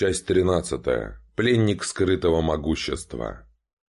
Часть 13. Пленник скрытого могущества.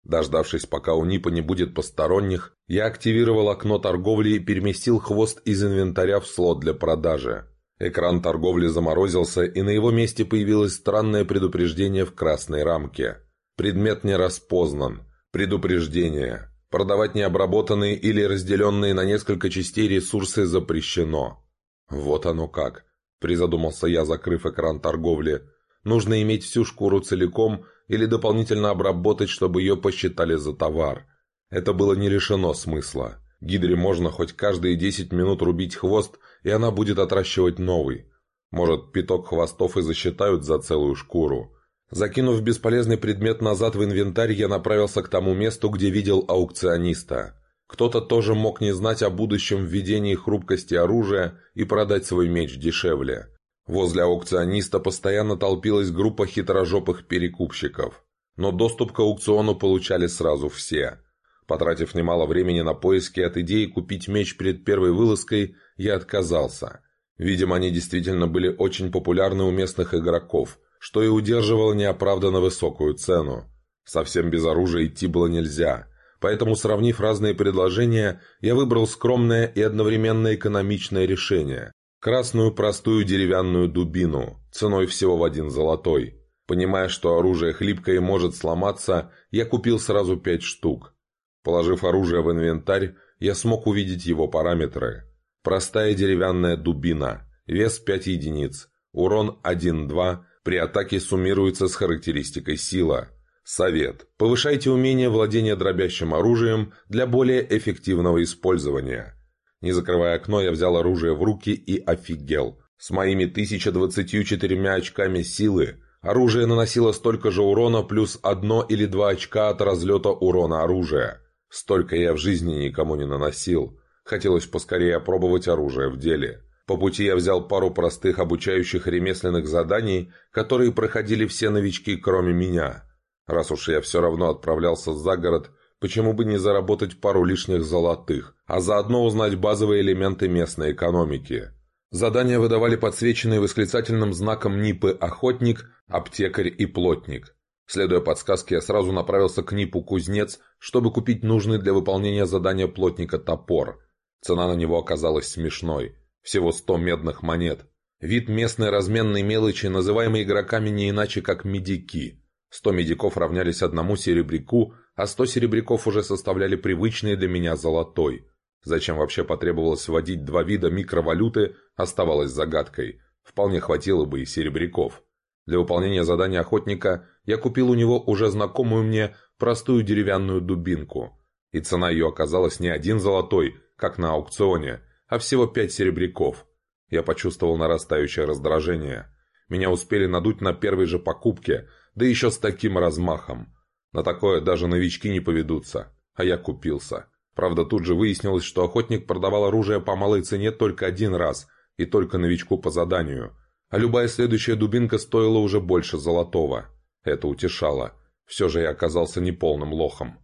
Дождавшись, пока у Нипа не будет посторонних, я активировал окно торговли и переместил хвост из инвентаря в слот для продажи. Экран торговли заморозился, и на его месте появилось странное предупреждение в красной рамке. Предмет не распознан. Предупреждение. Продавать необработанные или разделенные на несколько частей ресурсы запрещено. Вот оно как. Призадумался я, закрыв экран торговли. Нужно иметь всю шкуру целиком или дополнительно обработать, чтобы ее посчитали за товар. Это было не решено смысла. Гидре можно хоть каждые 10 минут рубить хвост, и она будет отращивать новый. Может, пяток хвостов и засчитают за целую шкуру. Закинув бесполезный предмет назад в инвентарь, я направился к тому месту, где видел аукциониста. Кто-то тоже мог не знать о будущем введении хрупкости оружия и продать свой меч дешевле. Возле аукциониста постоянно толпилась группа хитрожопых перекупщиков. Но доступ к аукциону получали сразу все. Потратив немало времени на поиски от идеи купить меч перед первой вылазкой, я отказался. Видимо, они действительно были очень популярны у местных игроков, что и удерживало неоправданно высокую цену. Совсем без оружия идти было нельзя, поэтому, сравнив разные предложения, я выбрал скромное и одновременно экономичное решение Красную простую деревянную дубину, ценой всего в один золотой. Понимая, что оружие хлипкое и может сломаться, я купил сразу пять штук. Положив оружие в инвентарь, я смог увидеть его параметры. Простая деревянная дубина, вес 5 единиц, урон 1-2, при атаке суммируется с характеристикой сила. Совет. Повышайте умение владения дробящим оружием для более эффективного использования. Не закрывая окно, я взял оружие в руки и офигел. С моими 1024 очками силы оружие наносило столько же урона плюс одно или два очка от разлета урона оружия. Столько я в жизни никому не наносил. Хотелось поскорее опробовать оружие в деле. По пути я взял пару простых обучающих ремесленных заданий, которые проходили все новички, кроме меня. Раз уж я все равно отправлялся за город, Почему бы не заработать пару лишних золотых, а заодно узнать базовые элементы местной экономики? Задания выдавали подсвеченные восклицательным знаком НИПы «Охотник», «Аптекарь» и «Плотник». Следуя подсказке, я сразу направился к НИПу «Кузнец», чтобы купить нужный для выполнения задания плотника топор. Цена на него оказалась смешной. Всего 100 медных монет. Вид местной разменной мелочи, называемой игроками не иначе как медики. 100 медиков равнялись одному серебряку, а сто серебряков уже составляли привычные для меня золотой. Зачем вообще потребовалось вводить два вида микровалюты, оставалось загадкой. Вполне хватило бы и серебряков. Для выполнения задания охотника я купил у него уже знакомую мне простую деревянную дубинку. И цена ее оказалась не один золотой, как на аукционе, а всего пять серебряков. Я почувствовал нарастающее раздражение. Меня успели надуть на первой же покупке, да еще с таким размахом. На такое даже новички не поведутся. А я купился. Правда, тут же выяснилось, что охотник продавал оружие по малой цене только один раз, и только новичку по заданию. А любая следующая дубинка стоила уже больше золотого. Это утешало. Все же я оказался неполным лохом.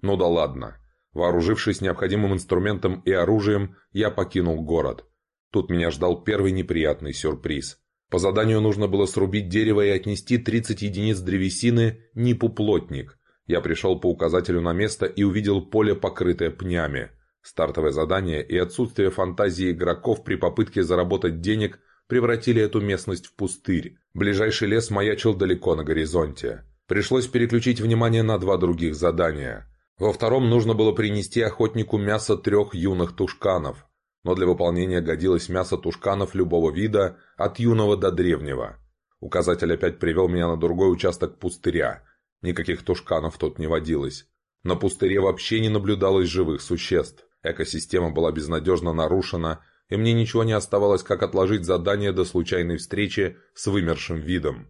Ну да ладно. Вооружившись необходимым инструментом и оружием, я покинул город. Тут меня ждал первый неприятный сюрприз. По заданию нужно было срубить дерево и отнести 30 единиц древесины Нипу Плотник. Я пришел по указателю на место и увидел поле, покрытое пнями. Стартовое задание и отсутствие фантазии игроков при попытке заработать денег превратили эту местность в пустырь. Ближайший лес маячил далеко на горизонте. Пришлось переключить внимание на два других задания. Во втором нужно было принести охотнику мясо трех юных тушканов но для выполнения годилось мясо тушканов любого вида, от юного до древнего. Указатель опять привел меня на другой участок пустыря. Никаких тушканов тут не водилось. На пустыре вообще не наблюдалось живых существ. Экосистема была безнадежно нарушена, и мне ничего не оставалось, как отложить задание до случайной встречи с вымершим видом.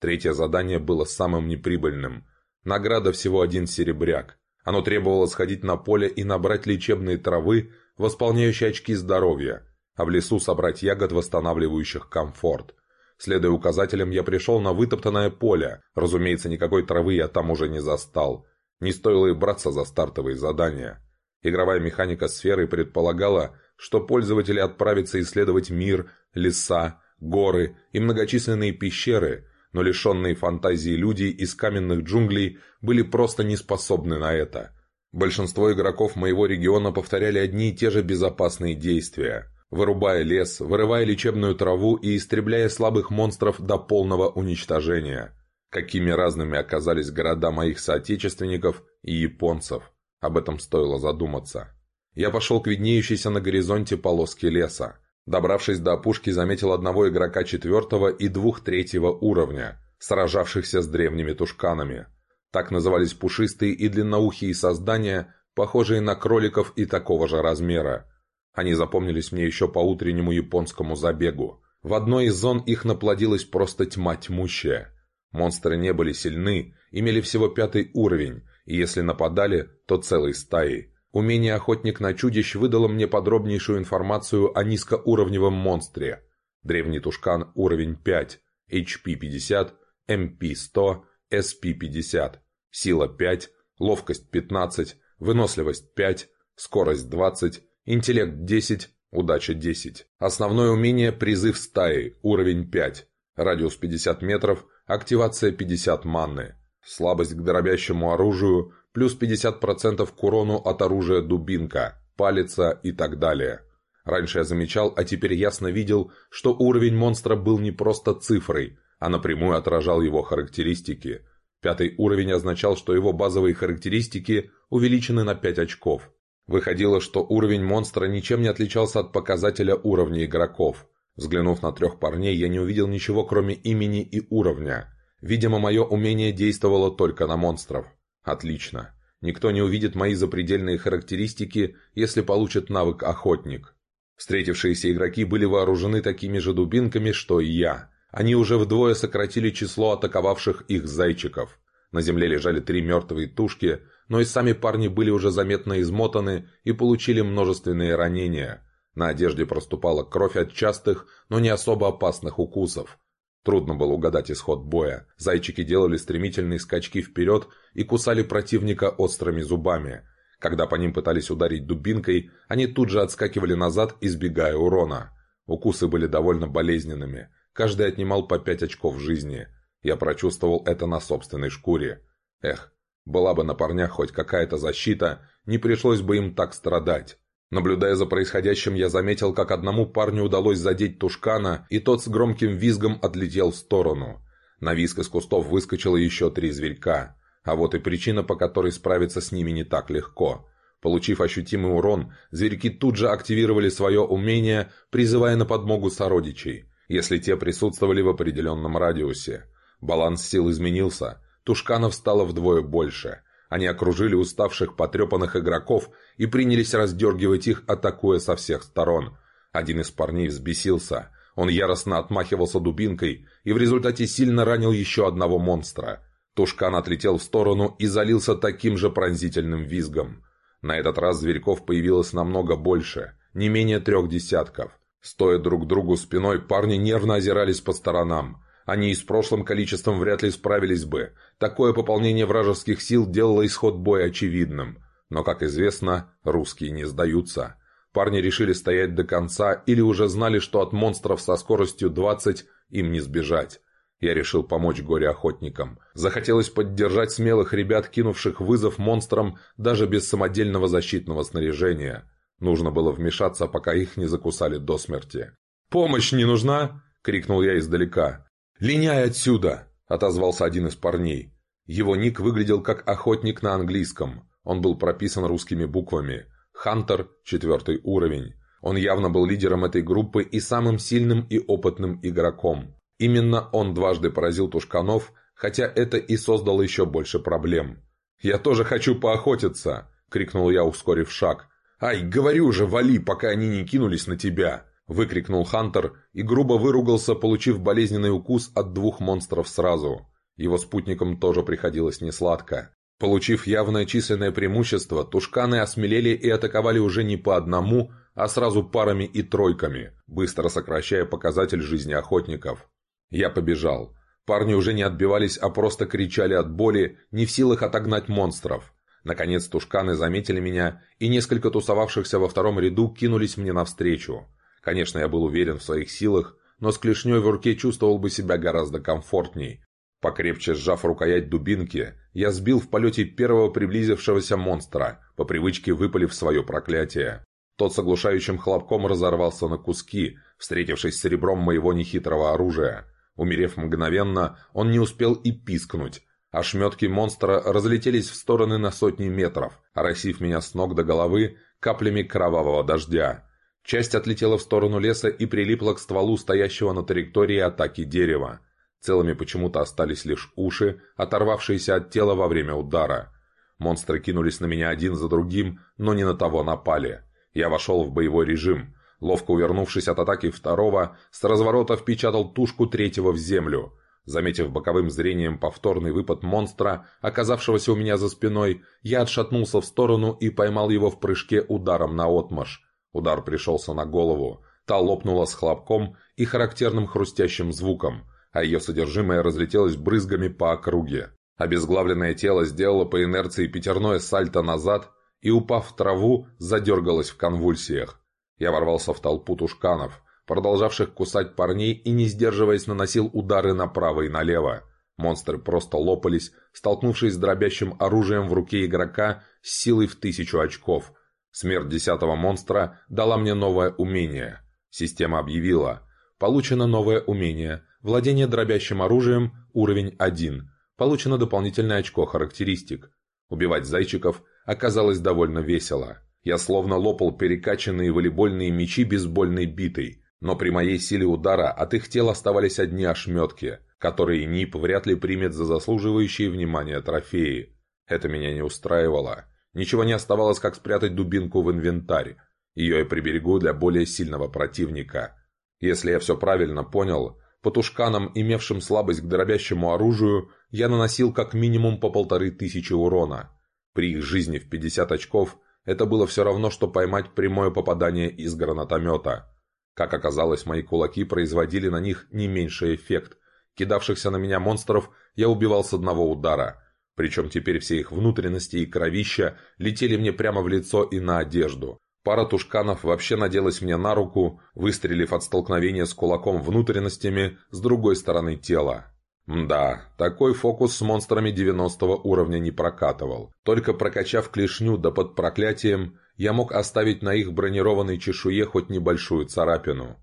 Третье задание было самым неприбыльным. Награда всего один серебряк. Оно требовало сходить на поле и набрать лечебные травы, восполняющие очки здоровья, а в лесу собрать ягод, восстанавливающих комфорт. Следуя указателям, я пришел на вытоптанное поле. Разумеется, никакой травы я там уже не застал. Не стоило и браться за стартовые задания. Игровая механика сферы предполагала, что пользователи отправятся исследовать мир, леса, горы и многочисленные пещеры, но лишенные фантазии люди из каменных джунглей были просто не способны на это. Большинство игроков моего региона повторяли одни и те же безопасные действия, вырубая лес, вырывая лечебную траву и истребляя слабых монстров до полного уничтожения. Какими разными оказались города моих соотечественников и японцев, об этом стоило задуматься. Я пошел к виднеющейся на горизонте полоске леса. Добравшись до опушки, заметил одного игрока четвертого и двух третьего уровня, сражавшихся с древними тушканами. Так назывались пушистые и длинноухие создания, похожие на кроликов и такого же размера. Они запомнились мне еще по утреннему японскому забегу. В одной из зон их наплодилась просто тьма тьмущая. Монстры не были сильны, имели всего пятый уровень, и если нападали, то целой стаей. Умение «Охотник на чудищ» выдало мне подробнейшую информацию о низкоуровневом монстре. Древний тушкан уровень 5, HP 50, MP 100, SP 50, сила 5, ловкость 15, выносливость 5, скорость 20, интеллект 10, удача 10. Основное умение «Призыв стаи», уровень 5, радиус 50 метров, активация 50 манны, слабость к дробящему оружию, плюс 50% к урону от оружия дубинка, палица и так далее. Раньше я замечал, а теперь ясно видел, что уровень монстра был не просто цифрой, а напрямую отражал его характеристики. Пятый уровень означал, что его базовые характеристики увеличены на 5 очков. Выходило, что уровень монстра ничем не отличался от показателя уровня игроков. Взглянув на трех парней, я не увидел ничего, кроме имени и уровня. Видимо, мое умение действовало только на монстров. Отлично. Никто не увидит мои запредельные характеристики, если получит навык «Охотник». Встретившиеся игроки были вооружены такими же дубинками, что и я. Они уже вдвое сократили число атаковавших их зайчиков. На земле лежали три мертвые тушки, но и сами парни были уже заметно измотаны и получили множественные ранения. На одежде проступала кровь от частых, но не особо опасных укусов. Трудно было угадать исход боя. Зайчики делали стремительные скачки вперед и кусали противника острыми зубами. Когда по ним пытались ударить дубинкой, они тут же отскакивали назад, избегая урона. Укусы были довольно болезненными. Каждый отнимал по пять очков жизни. Я прочувствовал это на собственной шкуре. Эх, была бы на парнях хоть какая-то защита, не пришлось бы им так страдать. Наблюдая за происходящим, я заметил, как одному парню удалось задеть тушкана, и тот с громким визгом отлетел в сторону. На визг из кустов выскочило еще три зверька. А вот и причина, по которой справиться с ними не так легко. Получив ощутимый урон, зверьки тут же активировали свое умение, призывая на подмогу сородичей, если те присутствовали в определенном радиусе. Баланс сил изменился, тушканов стало вдвое больше – они окружили уставших потрепанных игроков и принялись раздергивать их, атакуя со всех сторон. Один из парней взбесился. Он яростно отмахивался дубинкой и в результате сильно ранил еще одного монстра. Тушкан отлетел в сторону и залился таким же пронзительным визгом. На этот раз зверьков появилось намного больше, не менее трех десятков. Стоя друг другу спиной, парни нервно озирались по сторонам. Они и с прошлым количеством вряд ли справились бы. Такое пополнение вражеских сил делало исход боя очевидным. Но, как известно, русские не сдаются. Парни решили стоять до конца или уже знали, что от монстров со скоростью 20 им не сбежать. Я решил помочь горе-охотникам. Захотелось поддержать смелых ребят, кинувших вызов монстрам даже без самодельного защитного снаряжения. Нужно было вмешаться, пока их не закусали до смерти. «Помощь не нужна?» — крикнул я издалека. «Линяй отсюда!» – отозвался один из парней. Его ник выглядел как охотник на английском. Он был прописан русскими буквами. «Хантер» – четвертый уровень. Он явно был лидером этой группы и самым сильным и опытным игроком. Именно он дважды поразил Тушканов, хотя это и создало еще больше проблем. «Я тоже хочу поохотиться!» – крикнул я, ускорив шаг. «Ай, говорю же, вали, пока они не кинулись на тебя!» – выкрикнул Хантер и грубо выругался, получив болезненный укус от двух монстров сразу. Его спутникам тоже приходилось несладко. Получив явное численное преимущество, тушканы осмелели и атаковали уже не по одному, а сразу парами и тройками, быстро сокращая показатель жизни охотников. Я побежал. Парни уже не отбивались, а просто кричали от боли, не в силах отогнать монстров. Наконец тушканы заметили меня, и несколько тусовавшихся во втором ряду кинулись мне навстречу. Конечно, я был уверен в своих силах, но с клешней в руке чувствовал бы себя гораздо комфортней. Покрепче сжав рукоять дубинки, я сбил в полете первого приблизившегося монстра, по привычке выпалив свое проклятие. Тот с оглушающим хлопком разорвался на куски, встретившись с серебром моего нехитрого оружия. Умерев мгновенно, он не успел и пискнуть. Ошметки монстра разлетелись в стороны на сотни метров, оросив меня с ног до головы каплями кровавого дождя. Часть отлетела в сторону леса и прилипла к стволу стоящего на траектории атаки дерева. Целыми почему-то остались лишь уши, оторвавшиеся от тела во время удара. Монстры кинулись на меня один за другим, но не на того напали. Я вошел в боевой режим. Ловко увернувшись от атаки второго, с разворота впечатал тушку третьего в землю. Заметив боковым зрением повторный выпад монстра, оказавшегося у меня за спиной, я отшатнулся в сторону и поймал его в прыжке ударом на отмаш. Удар пришелся на голову. Та лопнула с хлопком и характерным хрустящим звуком – а ее содержимое разлетелось брызгами по округе. Обезглавленное тело сделало по инерции пятерное сальто назад и, упав в траву, задергалось в конвульсиях. Я ворвался в толпу тушканов, продолжавших кусать парней и, не сдерживаясь, наносил удары направо и налево. Монстры просто лопались, столкнувшись с дробящим оружием в руке игрока с силой в тысячу очков. Смерть десятого монстра дала мне новое умение. Система объявила. Получено новое умение Владение дробящим оружием – уровень 1. Получено дополнительное очко характеристик. Убивать зайчиков оказалось довольно весело. Я словно лопал перекачанные волейбольные мячи бейсбольной битой, но при моей силе удара от их тел оставались одни ошметки, которые НИП вряд ли примет за заслуживающие внимания трофеи. Это меня не устраивало. Ничего не оставалось, как спрятать дубинку в инвентарь. Ее я приберегу для более сильного противника. Если я все правильно понял, по тушканам, имевшим слабость к дробящему оружию, я наносил как минимум по полторы тысячи урона. При их жизни в 50 очков это было все равно, что поймать прямое попадание из гранатомета. Как оказалось, мои кулаки производили на них не меньший эффект. Кидавшихся на меня монстров я убивал с одного удара. Причем теперь все их внутренности и кровища летели мне прямо в лицо и на одежду. Пара тушканов вообще наделась мне на руку, выстрелив от столкновения с кулаком внутренностями с другой стороны тела. Да, такой фокус с монстрами 90 уровня не прокатывал. Только прокачав клешню да под проклятием, я мог оставить на их бронированной чешуе хоть небольшую царапину.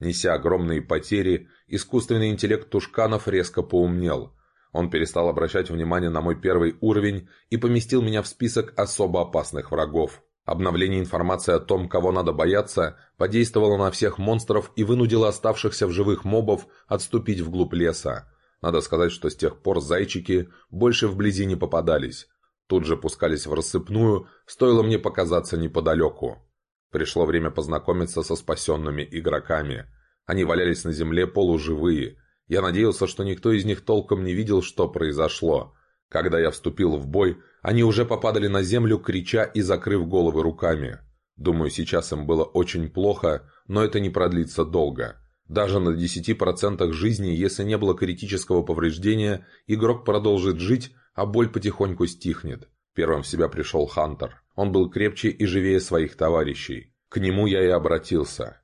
Неся огромные потери, искусственный интеллект Тушканов резко поумнел. Он перестал обращать внимание на мой первый уровень и поместил меня в список особо опасных врагов. Обновление информации о том, кого надо бояться, подействовало на всех монстров и вынудило оставшихся в живых мобов отступить вглубь леса. Надо сказать, что с тех пор зайчики больше вблизи не попадались. Тут же пускались в рассыпную, стоило мне показаться неподалеку. Пришло время познакомиться со спасенными игроками. Они валялись на земле полуживые. Я надеялся, что никто из них толком не видел, что произошло. Когда я вступил в бой, они уже попадали на землю, крича и закрыв головы руками. Думаю, сейчас им было очень плохо, но это не продлится долго. Даже на 10% жизни, если не было критического повреждения, игрок продолжит жить, а боль потихоньку стихнет. Первым в себя пришел Хантер. Он был крепче и живее своих товарищей. К нему я и обратился.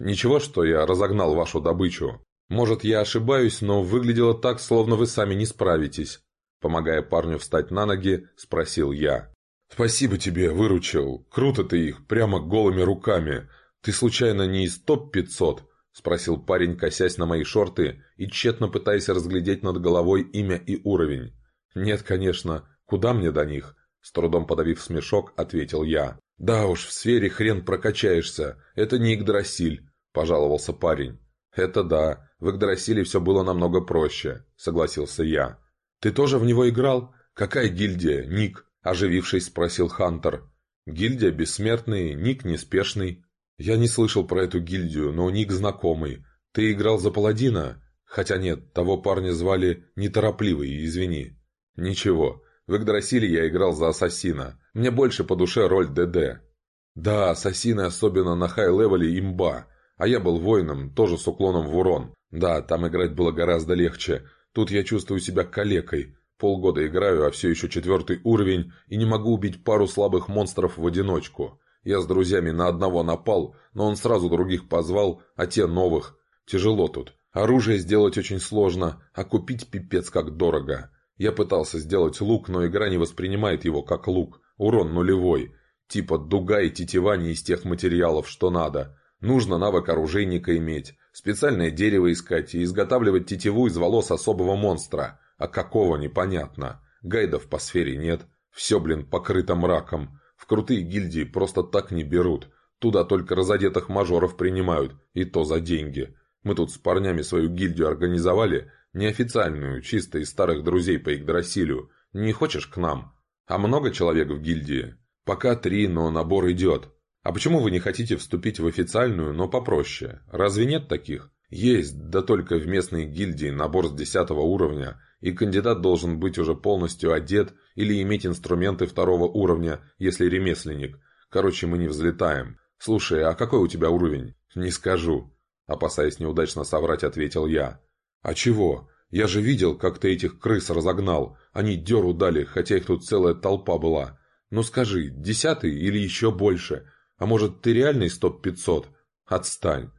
«Ничего, что я разогнал вашу добычу. Может, я ошибаюсь, но выглядело так, словно вы сами не справитесь. Помогая парню встать на ноги, спросил я. «Спасибо тебе, выручил. Круто ты их, прямо голыми руками. Ты случайно не из топ-500?» Спросил парень, косясь на мои шорты и тщетно пытаясь разглядеть над головой имя и уровень. «Нет, конечно. Куда мне до них?» С трудом подавив смешок, ответил я. «Да уж, в сфере хрен прокачаешься. Это не Игдрасиль», – пожаловался парень. «Это да. В Игдрасиле все было намного проще», – согласился я. «Ты тоже в него играл? Какая гильдия? Ник?» – оживившись, спросил Хантер. «Гильдия бессмертный, Ник неспешный». «Я не слышал про эту гильдию, но Ник знакомый. Ты играл за паладина? Хотя нет, того парня звали Неторопливый, извини». «Ничего. В Игдрасиле я играл за Ассасина. Мне больше по душе роль ДД». «Да, Ассасины, особенно на high level е, имба. А я был воином, тоже с уклоном в урон. Да, там играть было гораздо легче, Тут я чувствую себя калекой. Полгода играю, а все еще четвертый уровень, и не могу убить пару слабых монстров в одиночку. Я с друзьями на одного напал, но он сразу других позвал, а те новых. Тяжело тут. Оружие сделать очень сложно, а купить пипец как дорого. Я пытался сделать лук, но игра не воспринимает его как лук. Урон нулевой. Типа дуга и тетива не из тех материалов, что надо. Нужно навык оружейника иметь, специальное дерево искать и изготавливать тетиву из волос особого монстра. А какого непонятно. Гайдов по сфере нет. Все, блин, покрыто мраком. В крутые гильдии просто так не берут. Туда только разодетых мажоров принимают, и то за деньги. Мы тут с парнями свою гильдию организовали, неофициальную, чисто из старых друзей по Игдрасилю. Не хочешь к нам? А много человек в гильдии? Пока три, но набор идет. А почему вы не хотите вступить в официальную, но попроще? Разве нет таких? Есть, да только в местной гильдии набор с десятого уровня, и кандидат должен быть уже полностью одет или иметь инструменты второго уровня, если ремесленник. Короче, мы не взлетаем. Слушай, а какой у тебя уровень? Не скажу. Опасаясь неудачно соврать, ответил я. А чего? Я же видел, как ты этих крыс разогнал. Они дёру дали, хотя их тут целая толпа была. Ну скажи, десятый или еще больше? А может, ты реальный стоп-500? Отстань.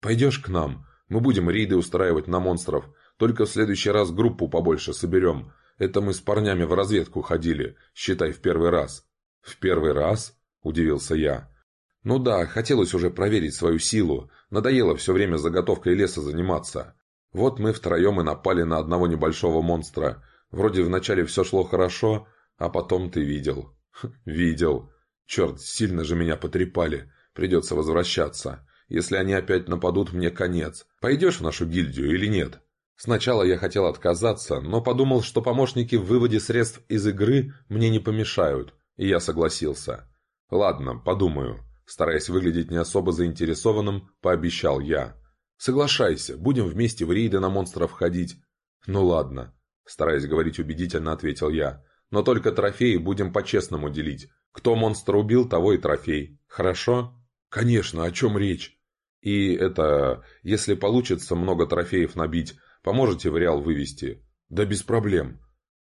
Пойдешь к нам? Мы будем рейды устраивать на монстров. Только в следующий раз группу побольше соберем. Это мы с парнями в разведку ходили, считай, в первый раз». «В первый раз?» – удивился я. «Ну да, хотелось уже проверить свою силу. Надоело все время заготовкой леса заниматься. Вот мы втроем и напали на одного небольшого монстра. Вроде вначале все шло хорошо, а потом ты видел. «Видел. Черт, сильно же меня потрепали. Придется возвращаться. Если они опять нападут, мне конец. Пойдешь в нашу гильдию или нет?» Сначала я хотел отказаться, но подумал, что помощники в выводе средств из игры мне не помешают, и я согласился. «Ладно, подумаю». Стараясь выглядеть не особо заинтересованным, пообещал я. «Соглашайся, будем вместе в рейды на монстров ходить». «Ну ладно», стараясь говорить убедительно, ответил я. Но только трофеи будем по-честному делить. Кто монстра убил, того и трофей. Хорошо? Конечно, о чем речь? И это, если получится много трофеев набить, поможете в Реал вывести? Да без проблем.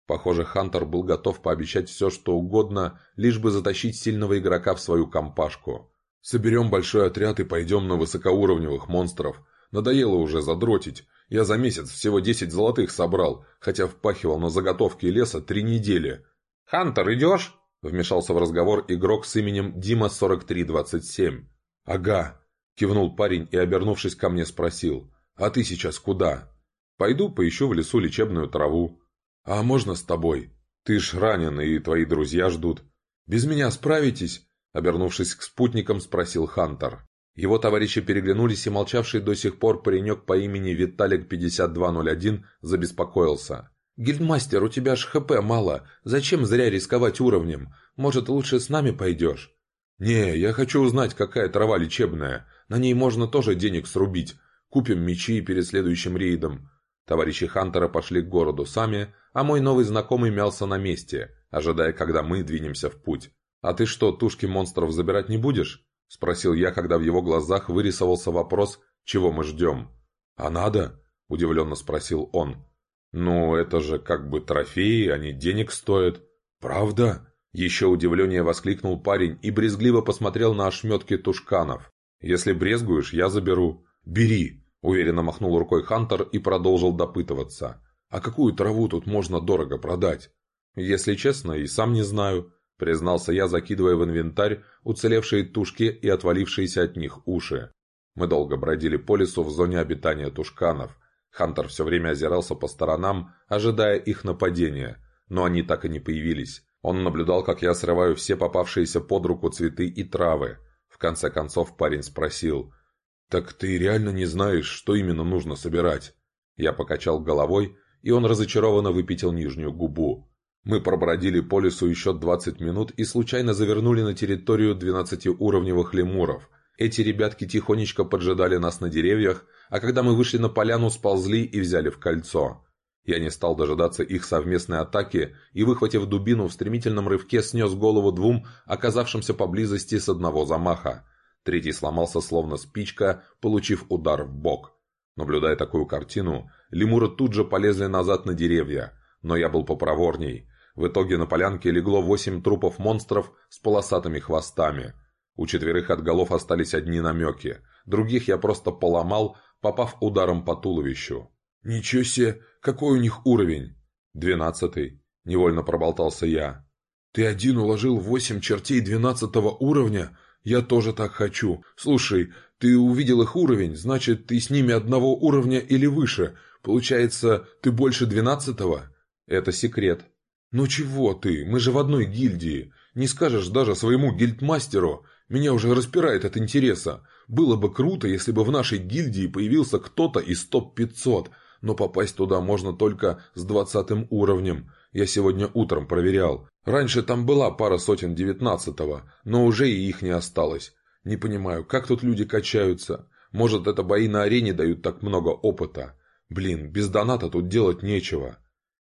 Похоже, Хантер был готов пообещать все, что угодно, лишь бы затащить сильного игрока в свою компашку. Соберем большой отряд и пойдем на высокоуровневых монстров. Надоело уже задротить. Я за месяц всего десять золотых собрал, хотя впахивал на заготовки леса три недели. «Хантер, идешь?» – вмешался в разговор игрок с именем Дима4327. «Ага», – кивнул парень и, обернувшись ко мне, спросил. «А ты сейчас куда?» «Пойду поищу в лесу лечебную траву». «А можно с тобой? Ты ж ранен, и твои друзья ждут». «Без меня справитесь?» – обернувшись к спутникам, спросил Хантер. Его товарищи переглянулись, и молчавший до сих пор паренек по имени Виталик5201 забеспокоился. «Гильдмастер, у тебя ж ХП мало. Зачем зря рисковать уровнем? Может, лучше с нами пойдешь?» «Не, я хочу узнать, какая трава лечебная. На ней можно тоже денег срубить. Купим мечи перед следующим рейдом». Товарищи Хантера пошли к городу сами, а мой новый знакомый мялся на месте, ожидая, когда мы двинемся в путь. «А ты что, тушки монстров забирать не будешь?» – спросил я, когда в его глазах вырисовался вопрос, чего мы ждем. «А надо?» – удивленно спросил он. «Ну, это же как бы трофеи, они денег стоят». «Правда?» – еще удивление воскликнул парень и брезгливо посмотрел на ошметки тушканов. «Если брезгуешь, я заберу». «Бери!» – уверенно махнул рукой Хантер и продолжил допытываться. «А какую траву тут можно дорого продать?» «Если честно, и сам не знаю», — признался я, закидывая в инвентарь уцелевшие тушки и отвалившиеся от них уши. Мы долго бродили по лесу в зоне обитания тушканов. Хантер все время озирался по сторонам, ожидая их нападения, но они так и не появились. Он наблюдал, как я срываю все попавшиеся под руку цветы и травы. В конце концов парень спросил, «Так ты реально не знаешь, что именно нужно собирать?» Я покачал головой, и он разочарованно выпятил нижнюю губу. Мы пробродили по лесу еще 20 минут и случайно завернули на территорию 12-уровневых лемуров. Эти ребятки тихонечко поджидали нас на деревьях, а когда мы вышли на поляну, сползли и взяли в кольцо. Я не стал дожидаться их совместной атаки и, выхватив дубину, в стремительном рывке снес голову двум, оказавшимся поблизости с одного замаха. Третий сломался словно спичка, получив удар в бок. Наблюдая такую картину, лемуры тут же полезли назад на деревья, но я был попроворней. В итоге на полянке легло восемь трупов монстров с полосатыми хвостами. У четверых от голов остались одни намеки. Других я просто поломал, попав ударом по туловищу. «Ничего себе! Какой у них уровень?» «Двенадцатый», — невольно проболтался я. «Ты один уложил восемь чертей двенадцатого уровня? Я тоже так хочу. Слушай, ты увидел их уровень, значит, ты с ними одного уровня или выше. Получается, ты больше двенадцатого?» «Это секрет». «Ну чего ты? Мы же в одной гильдии. Не скажешь даже своему гильдмастеру. Меня уже распирает от интереса. Было бы круто, если бы в нашей гильдии появился кто-то из топ-500, но попасть туда можно только с двадцатым уровнем. Я сегодня утром проверял. Раньше там была пара сотен девятнадцатого, но уже и их не осталось. Не понимаю, как тут люди качаются? Может, это бои на арене дают так много опыта? Блин, без доната тут делать нечего.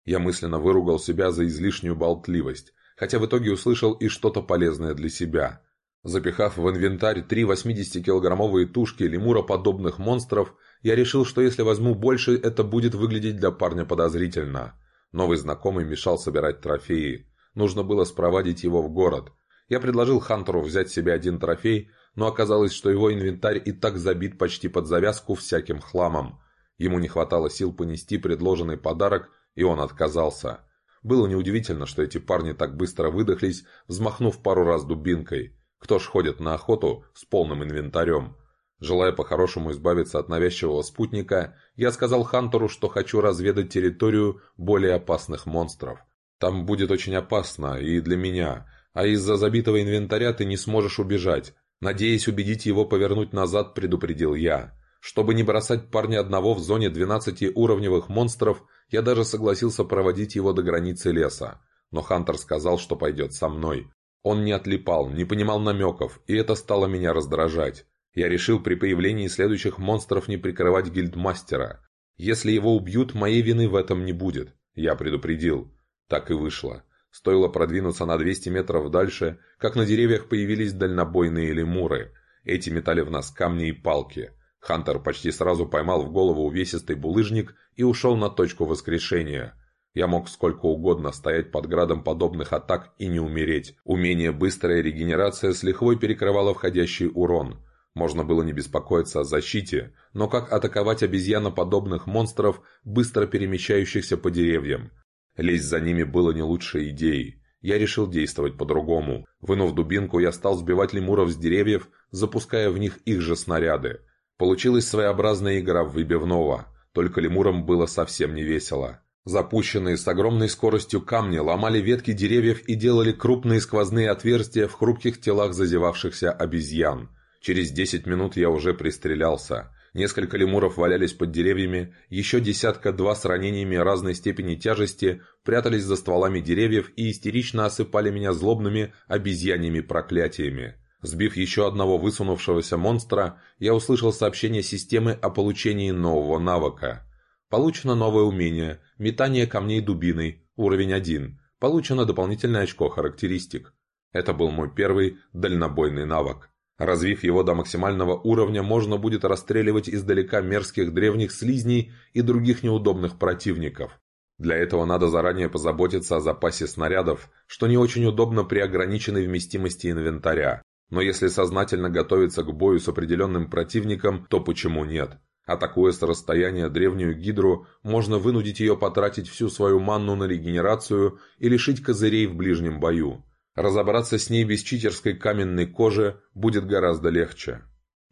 Я мысленно выругал себя за излишнюю болтливость, хотя в итоге услышал и что-то полезное для себя. Запихав в инвентарь три 80-килограммовые тушки лемуроподобных монстров, я решил, что если возьму больше, это будет выглядеть для парня подозрительно. Новый знакомый мешал собирать трофеи. Нужно было спровадить его в город. Я предложил Хантеру взять себе один трофей, но оказалось, что его инвентарь и так забит почти под завязку всяким хламом. Ему не хватало сил понести предложенный подарок, и он отказался. Было неудивительно, что эти парни так быстро выдохлись, взмахнув пару раз дубинкой. Кто ж ходит на охоту с полным инвентарем? Желая по-хорошему избавиться от навязчивого спутника, я сказал Хантеру, что хочу разведать территорию более опасных монстров. Там будет очень опасно и для меня, а из-за забитого инвентаря ты не сможешь убежать. Надеясь убедить его повернуть назад, предупредил я. Чтобы не бросать парня одного в зоне 12-уровневых монстров, я даже согласился проводить его до границы леса. Но Хантер сказал, что пойдет со мной. Он не отлипал, не понимал намеков, и это стало меня раздражать. Я решил при появлении следующих монстров не прикрывать гильдмастера. Если его убьют, моей вины в этом не будет. Я предупредил. Так и вышло. Стоило продвинуться на 200 метров дальше, как на деревьях появились дальнобойные лемуры. Эти метали в нас камни и палки. Хантер почти сразу поймал в голову увесистый булыжник и ушел на точку воскрешения. Я мог сколько угодно стоять под градом подобных атак и не умереть. Умение быстрая регенерация с лихвой перекрывала входящий урон. Можно было не беспокоиться о защите, но как атаковать обезьяноподобных монстров, быстро перемещающихся по деревьям? Лезть за ними было не лучшей идеей. Я решил действовать по-другому. Вынув дубинку, я стал сбивать лемуров с деревьев, запуская в них их же снаряды. Получилась своеобразная игра в выбивного, только лемурам было совсем не весело. Запущенные с огромной скоростью камни ломали ветки деревьев и делали крупные сквозные отверстия в хрупких телах зазевавшихся обезьян. Через десять минут я уже пристрелялся. Несколько лемуров валялись под деревьями, еще десятка-два с ранениями разной степени тяжести прятались за стволами деревьев и истерично осыпали меня злобными обезьяньими проклятиями. Сбив еще одного высунувшегося монстра, я услышал сообщение системы о получении нового навыка. Получено новое умение «Метание камней дубиной», уровень 1. Получено дополнительное очко характеристик. Это был мой первый дальнобойный навык. Развив его до максимального уровня, можно будет расстреливать издалека мерзких древних слизней и других неудобных противников. Для этого надо заранее позаботиться о запасе снарядов, что не очень удобно при ограниченной вместимости инвентаря. Но если сознательно готовиться к бою с определенным противником, то почему нет? Атакуя с расстояния древнюю гидру, можно вынудить ее потратить всю свою манну на регенерацию и лишить козырей в ближнем бою. Разобраться с ней без читерской каменной кожи будет гораздо легче.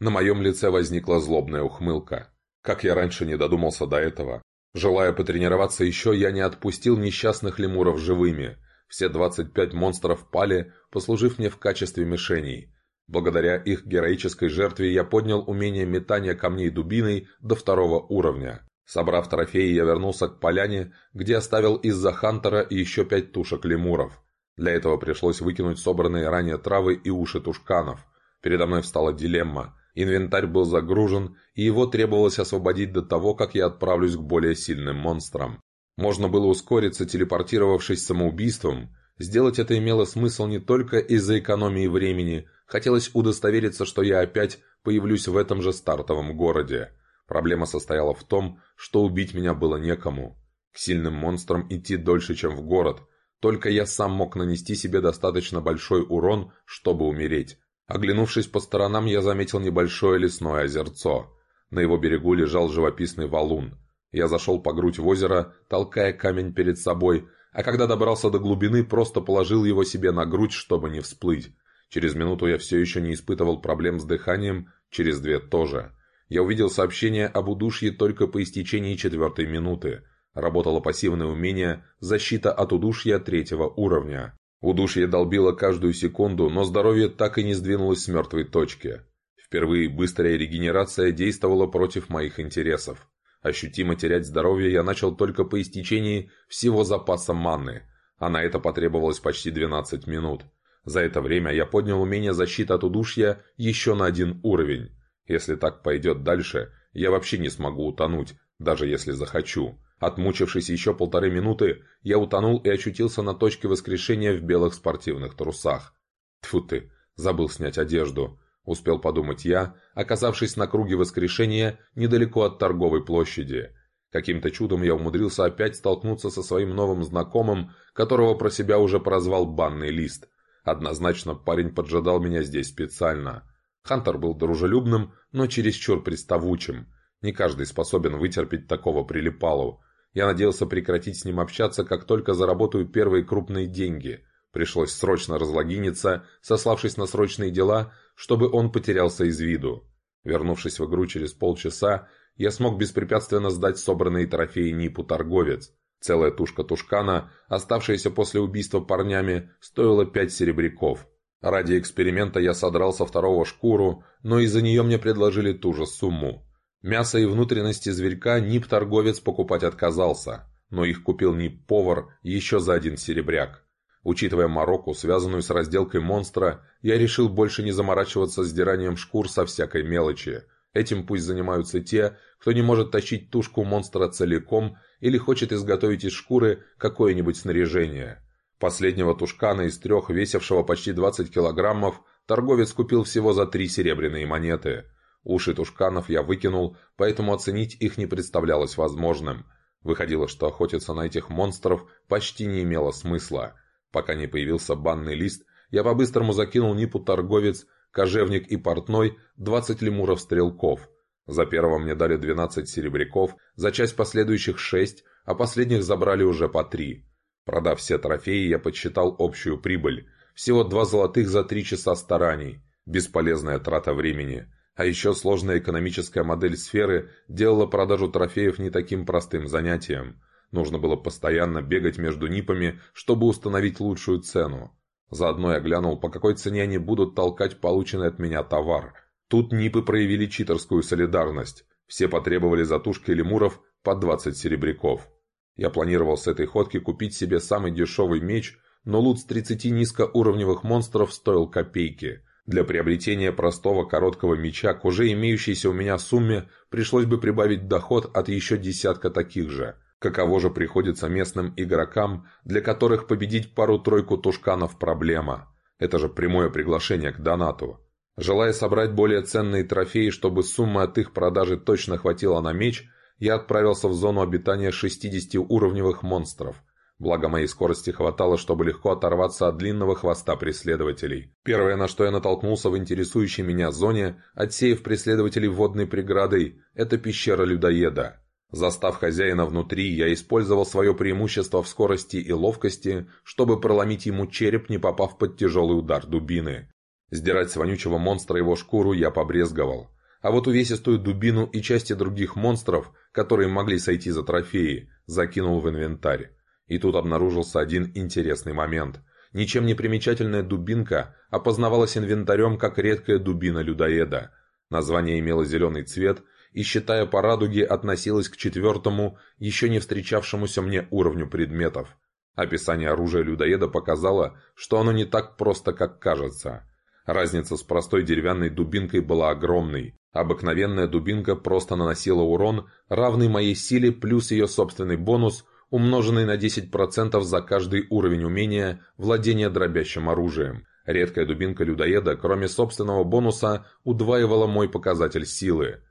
На моем лице возникла злобная ухмылка. Как я раньше не додумался до этого. Желая потренироваться еще, я не отпустил несчастных лемуров живыми. Все 25 монстров пали, послужив мне в качестве мишеней. Благодаря их героической жертве я поднял умение метания камней дубиной до второго уровня. Собрав трофеи, я вернулся к поляне, где оставил из-за Хантера еще пять тушек лемуров. Для этого пришлось выкинуть собранные ранее травы и уши тушканов. Передо мной встала дилемма. Инвентарь был загружен, и его требовалось освободить до того, как я отправлюсь к более сильным монстрам. Можно было ускориться, телепортировавшись самоубийством. Сделать это имело смысл не только из-за экономии времени – Хотелось удостовериться, что я опять появлюсь в этом же стартовом городе. Проблема состояла в том, что убить меня было некому. К сильным монстрам идти дольше, чем в город. Только я сам мог нанести себе достаточно большой урон, чтобы умереть. Оглянувшись по сторонам, я заметил небольшое лесное озерцо. На его берегу лежал живописный валун. Я зашел по грудь в озеро, толкая камень перед собой, а когда добрался до глубины, просто положил его себе на грудь, чтобы не всплыть. Через минуту я все еще не испытывал проблем с дыханием, через две тоже. Я увидел сообщение об удушье только по истечении четвертой минуты. Работало пассивное умение «Защита от удушья третьего уровня». Удушье долбило каждую секунду, но здоровье так и не сдвинулось с мертвой точки. Впервые быстрая регенерация действовала против моих интересов. Ощутимо терять здоровье я начал только по истечении всего запаса маны, а на это потребовалось почти 12 минут. За это время я поднял умение защиты от удушья еще на один уровень. Если так пойдет дальше, я вообще не смогу утонуть, даже если захочу. Отмучившись еще полторы минуты, я утонул и очутился на точке воскрешения в белых спортивных трусах. Тьфу ты, забыл снять одежду успел подумать я, оказавшись на круге воскрешения недалеко от торговой площади. Каким-то чудом я умудрился опять столкнуться со своим новым знакомым, которого про себя уже прозвал «банный лист». Однозначно парень поджидал меня здесь специально. Хантер был дружелюбным, но чересчур приставучим. Не каждый способен вытерпеть такого прилипалу. Я надеялся прекратить с ним общаться, как только заработаю первые крупные деньги. Пришлось срочно разлогиниться, сославшись на срочные дела, чтобы он потерялся из виду. Вернувшись в игру через полчаса, я смог беспрепятственно сдать собранные трофеи Нипу торговец. Целая тушка тушкана, оставшаяся после убийства парнями, стоила пять серебряков. Ради эксперимента я содрал со второго шкуру, но из-за нее мне предложили ту же сумму. Мясо и внутренности зверька Нип-торговец покупать отказался, но их купил Нип-повар еще за один серебряк. Учитывая мороку, связанную с разделкой монстра, я решил больше не заморачиваться с сдиранием шкур со всякой мелочи. Этим пусть занимаются те, кто не может тащить тушку монстра целиком или хочет изготовить из шкуры какое-нибудь снаряжение. Последнего тушкана из трех, весившего почти 20 килограммов, торговец купил всего за три серебряные монеты. Уши тушканов я выкинул, поэтому оценить их не представлялось возможным. Выходило, что охотиться на этих монстров почти не имело смысла – Пока не появился банный лист, я по-быстрому закинул Нипу торговец, кожевник и портной 20 лемуров-стрелков. За первого мне дали 12 серебряков, за часть последующих 6, а последних забрали уже по 3. Продав все трофеи, я подсчитал общую прибыль. Всего 2 золотых за 3 часа стараний. Бесполезная трата времени. А еще сложная экономическая модель сферы делала продажу трофеев не таким простым занятием. Нужно было постоянно бегать между НИПами, чтобы установить лучшую цену. Заодно я глянул, по какой цене они будут толкать полученный от меня товар. Тут НИПы проявили читерскую солидарность. Все потребовали за тушки лемуров по 20 серебряков. Я планировал с этой ходки купить себе самый дешевый меч, но лут с 30 низкоуровневых монстров стоил копейки. Для приобретения простого короткого меча к уже имеющейся у меня сумме пришлось бы прибавить доход от еще десятка таких же – Каково же приходится местным игрокам, для которых победить пару-тройку тушканов проблема. Это же прямое приглашение к донату. Желая собрать более ценные трофеи, чтобы сумма от их продажи точно хватила на меч, я отправился в зону обитания 60-уровневых монстров. Благо моей скорости хватало, чтобы легко оторваться от длинного хвоста преследователей. Первое, на что я натолкнулся в интересующей меня зоне, отсеяв преследователей водной преградой, это пещера людоеда. Застав хозяина внутри, я использовал свое преимущество в скорости и ловкости, чтобы проломить ему череп, не попав под тяжелый удар дубины. Сдирать с вонючего монстра его шкуру я побрезговал. А вот увесистую дубину и части других монстров, которые могли сойти за трофеи, закинул в инвентарь. И тут обнаружился один интересный момент. Ничем не примечательная дубинка опознавалась инвентарем как редкая дубина людоеда. Название имело зеленый цвет – и, считая по радуге, относилась к четвертому, еще не встречавшемуся мне уровню предметов. Описание оружия людоеда показало, что оно не так просто, как кажется. Разница с простой деревянной дубинкой была огромной. Обыкновенная дубинка просто наносила урон, равный моей силе плюс ее собственный бонус, умноженный на 10% за каждый уровень умения владения дробящим оружием. Редкая дубинка людоеда, кроме собственного бонуса, удваивала мой показатель силы.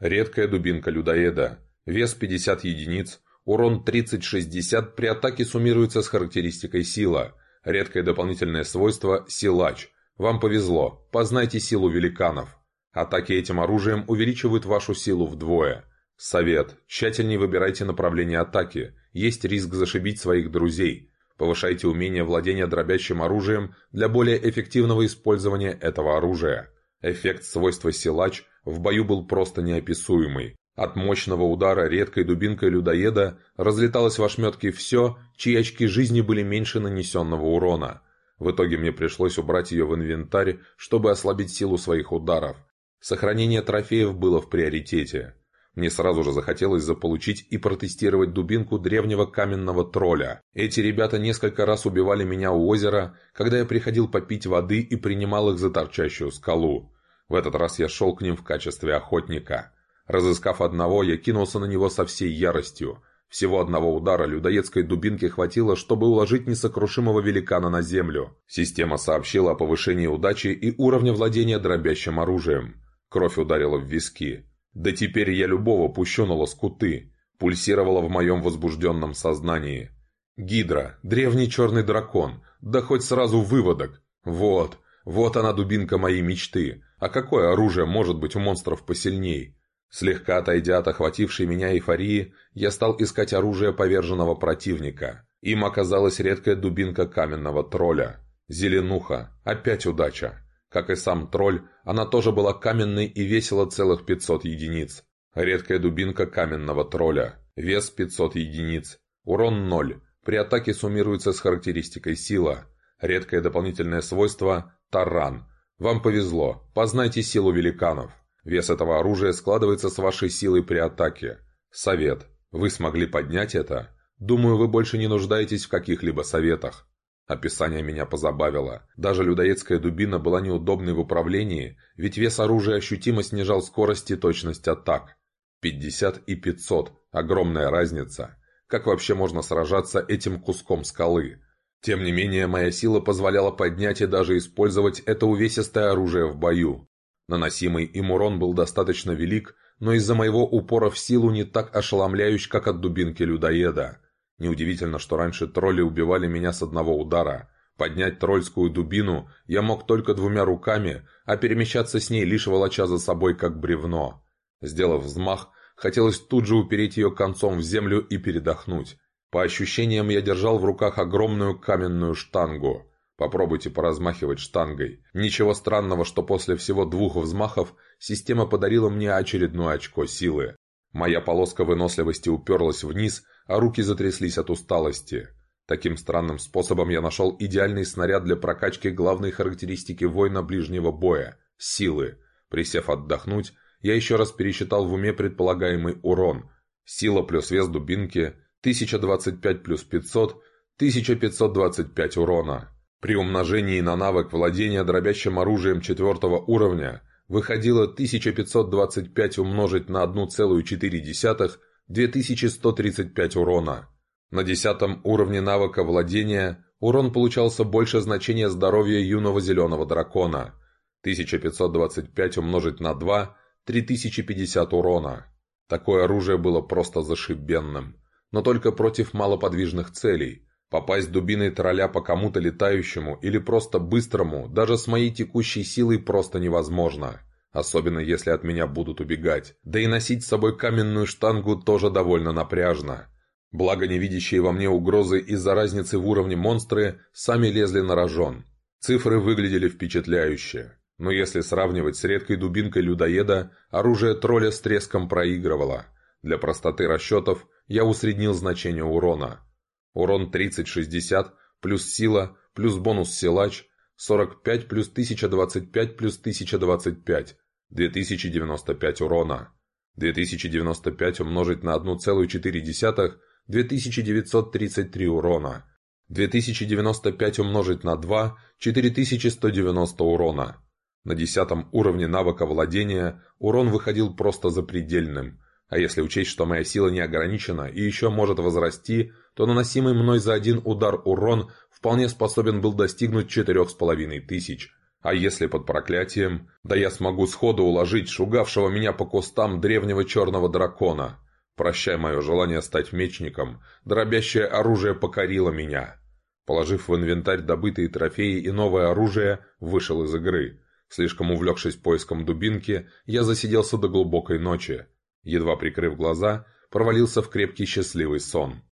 Редкая дубинка людоеда. Вес 50 единиц. Урон 30-60 при атаке суммируется с характеристикой сила. Редкое дополнительное свойство – силач. Вам повезло. Познайте силу великанов. Атаки этим оружием увеличивают вашу силу вдвое. Совет. Тщательнее выбирайте направление атаки. Есть риск зашибить своих друзей. Повышайте умение владения дробящим оружием для более эффективного использования этого оружия. Эффект свойства силач в бою был просто неописуемый. От мощного удара редкой дубинкой людоеда разлеталось в ошметки все, чьи очки жизни были меньше нанесенного урона. В итоге мне пришлось убрать ее в инвентарь, чтобы ослабить силу своих ударов. Сохранение трофеев было в приоритете. Мне сразу же захотелось заполучить и протестировать дубинку древнего каменного тролля. Эти ребята несколько раз убивали меня у озера, когда я приходил попить воды и принимал их за торчащую скалу. В этот раз я шел к ним в качестве охотника. Разыскав одного, я кинулся на него со всей яростью. Всего одного удара людоедской дубинки хватило, чтобы уложить несокрушимого великана на землю. Система сообщила о повышении удачи и уровня владения дробящим оружием. Кровь ударила в виски. «Да теперь я любого пущу на лоскуты», пульсировала в моем возбужденном сознании. «Гидра, древний черный дракон, да хоть сразу выводок. Вот, вот она дубинка моей мечты. А какое оружие может быть у монстров посильней?» Слегка отойдя от охватившей меня эйфории, я стал искать оружие поверженного противника. Им оказалась редкая дубинка каменного тролля. Зеленуха. Опять удача. Как и сам тролль, она тоже была каменной и весила целых 500 единиц. Редкая дубинка каменного тролля. Вес 500 единиц. Урон 0. При атаке суммируется с характеристикой сила. Редкое дополнительное свойство – таран. Вам повезло, познайте силу великанов. Вес этого оружия складывается с вашей силой при атаке. Совет. Вы смогли поднять это? Думаю, вы больше не нуждаетесь в каких-либо советах. Описание меня позабавило. Даже людоедская дубина была неудобной в управлении, ведь вес оружия ощутимо снижал скорость и точность атак. 50 и 500 – огромная разница. Как вообще можно сражаться этим куском скалы? Тем не менее, моя сила позволяла поднять и даже использовать это увесистое оружие в бою. Наносимый им урон был достаточно велик, но из-за моего упора в силу не так ошеломляющий, как от дубинки людоеда. Неудивительно, что раньше тролли убивали меня с одного удара. Поднять тролльскую дубину я мог только двумя руками, а перемещаться с ней лишь волоча за собой как бревно. Сделав взмах, хотелось тут же упереть ее концом в землю и передохнуть. По ощущениям я держал в руках огромную каменную штангу. Попробуйте поразмахивать штангой. Ничего странного, что после всего двух взмахов система подарила мне очередное очко силы. Моя полоска выносливости уперлась вниз, а руки затряслись от усталости. Таким странным способом я нашел идеальный снаряд для прокачки главной характеристики воина ближнего боя – силы. Присев отдохнуть, я еще раз пересчитал в уме предполагаемый урон. Сила плюс вес дубинки – 1025 плюс 500 – 1525 урона. При умножении на навык владения дробящим оружием четвертого уровня выходило 1525 умножить на 1,4 2135 урона. На десятом уровне навыка владения урон получался больше значения здоровья юного зеленого дракона. 1525 умножить на 2 – 3050 урона. Такое оружие было просто зашибенным. Но только против малоподвижных целей. Попасть дубиной тролля по кому-то летающему или просто быстрому даже с моей текущей силой просто невозможно. Особенно если от меня будут убегать. Да и носить с собой каменную штангу тоже довольно напряжно. Благо невидящие во мне угрозы из-за разницы в уровне монстры сами лезли на рожон. Цифры выглядели впечатляюще. Но если сравнивать с редкой дубинкой людоеда, оружие тролля с треском проигрывало. Для простоты расчетов я усреднил значение урона. Урон 30-60, плюс сила, плюс бонус силач, 45 плюс 1025 плюс 1025. 2095 урона. 2095 умножить на 1,4 – 2933 урона. 2095 умножить на 2 – 4190 урона. На десятом уровне навыка владения урон выходил просто запредельным. А если учесть, что моя сила не ограничена и еще может возрасти, то наносимый мной за один удар урон вполне способен был достигнуть четырех с половиной тысяч. А если под проклятием, да я смогу сходу уложить шугавшего меня по кустам древнего черного дракона. Прощай мое желание стать мечником, дробящее оружие покорило меня. Положив в инвентарь добытые трофеи и новое оружие, вышел из игры. Слишком увлекшись поиском дубинки, я засиделся до глубокой ночи. Едва прикрыв глаза, провалился в крепкий счастливый сон.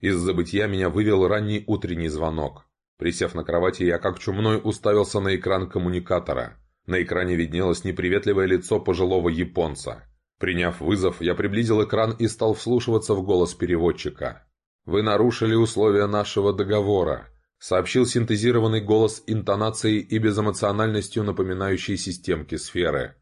Из забытья меня вывел ранний утренний звонок. Присев на кровати, я как чумной уставился на экран коммуникатора. На экране виднелось неприветливое лицо пожилого японца. Приняв вызов, я приблизил экран и стал вслушиваться в голос переводчика. «Вы нарушили условия нашего договора», — сообщил синтезированный голос интонацией и безэмоциональностью, напоминающей системки сферы.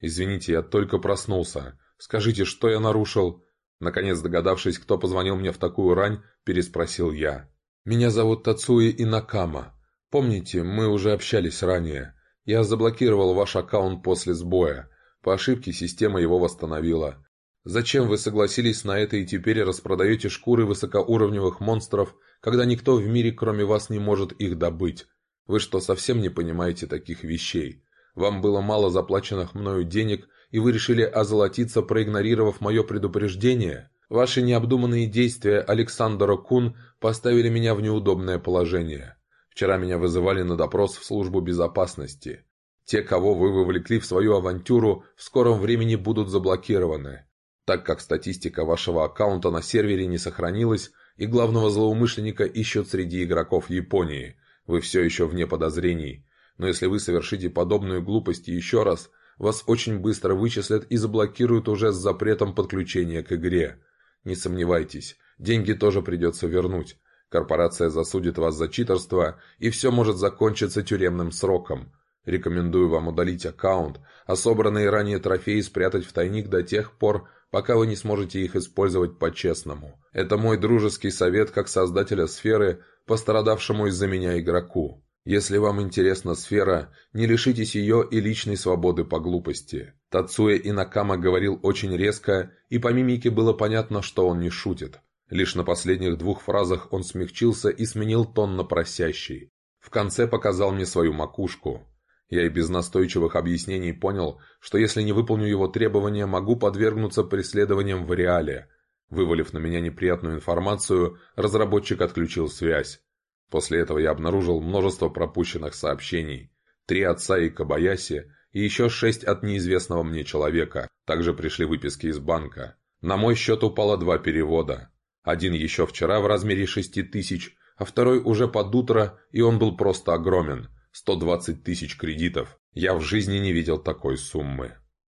«Извините, я только проснулся. Скажите, что я нарушил?» Наконец догадавшись, кто позвонил мне в такую рань, переспросил я. «Меня зовут Тацуи Инакама. Помните, мы уже общались ранее. Я заблокировал ваш аккаунт после сбоя. По ошибке система его восстановила. Зачем вы согласились на это и теперь распродаете шкуры высокоуровневых монстров, когда никто в мире кроме вас не может их добыть? Вы что, совсем не понимаете таких вещей? Вам было мало заплаченных мною денег, и вы решили озолотиться, проигнорировав мое предупреждение? Ваши необдуманные действия, Александра Кун, поставили меня в неудобное положение. Вчера меня вызывали на допрос в службу безопасности. Те, кого вы вовлекли в свою авантюру, в скором времени будут заблокированы. Так как статистика вашего аккаунта на сервере не сохранилась, и главного злоумышленника ищут среди игроков Японии, вы все еще вне подозрений. Но если вы совершите подобную глупость еще раз, вас очень быстро вычислят и заблокируют уже с запретом подключения к игре. Не сомневайтесь, деньги тоже придется вернуть. Корпорация засудит вас за читерство, и все может закончиться тюремным сроком. Рекомендую вам удалить аккаунт, а собранные ранее трофеи спрятать в тайник до тех пор, пока вы не сможете их использовать по-честному. Это мой дружеский совет как создателя сферы, пострадавшему из-за меня игроку. Если вам интересна сфера, не лишитесь ее и личной свободы по глупости. Тацуя Инакама говорил очень резко, и по мимике было понятно, что он не шутит. Лишь на последних двух фразах он смягчился и сменил тон на просящий. В конце показал мне свою макушку. Я и без настойчивых объяснений понял, что если не выполню его требования, могу подвергнуться преследованиям в реале. Вывалив на меня неприятную информацию, разработчик отключил связь. После этого я обнаружил множество пропущенных сообщений. Три отца и Кабаяси, и еще шесть от неизвестного мне человека. Также пришли выписки из банка. На мой счет упало два перевода. Один еще вчера в размере шести тысяч, а второй уже под утро, и он был просто огромен. 120 тысяч кредитов. Я в жизни не видел такой суммы.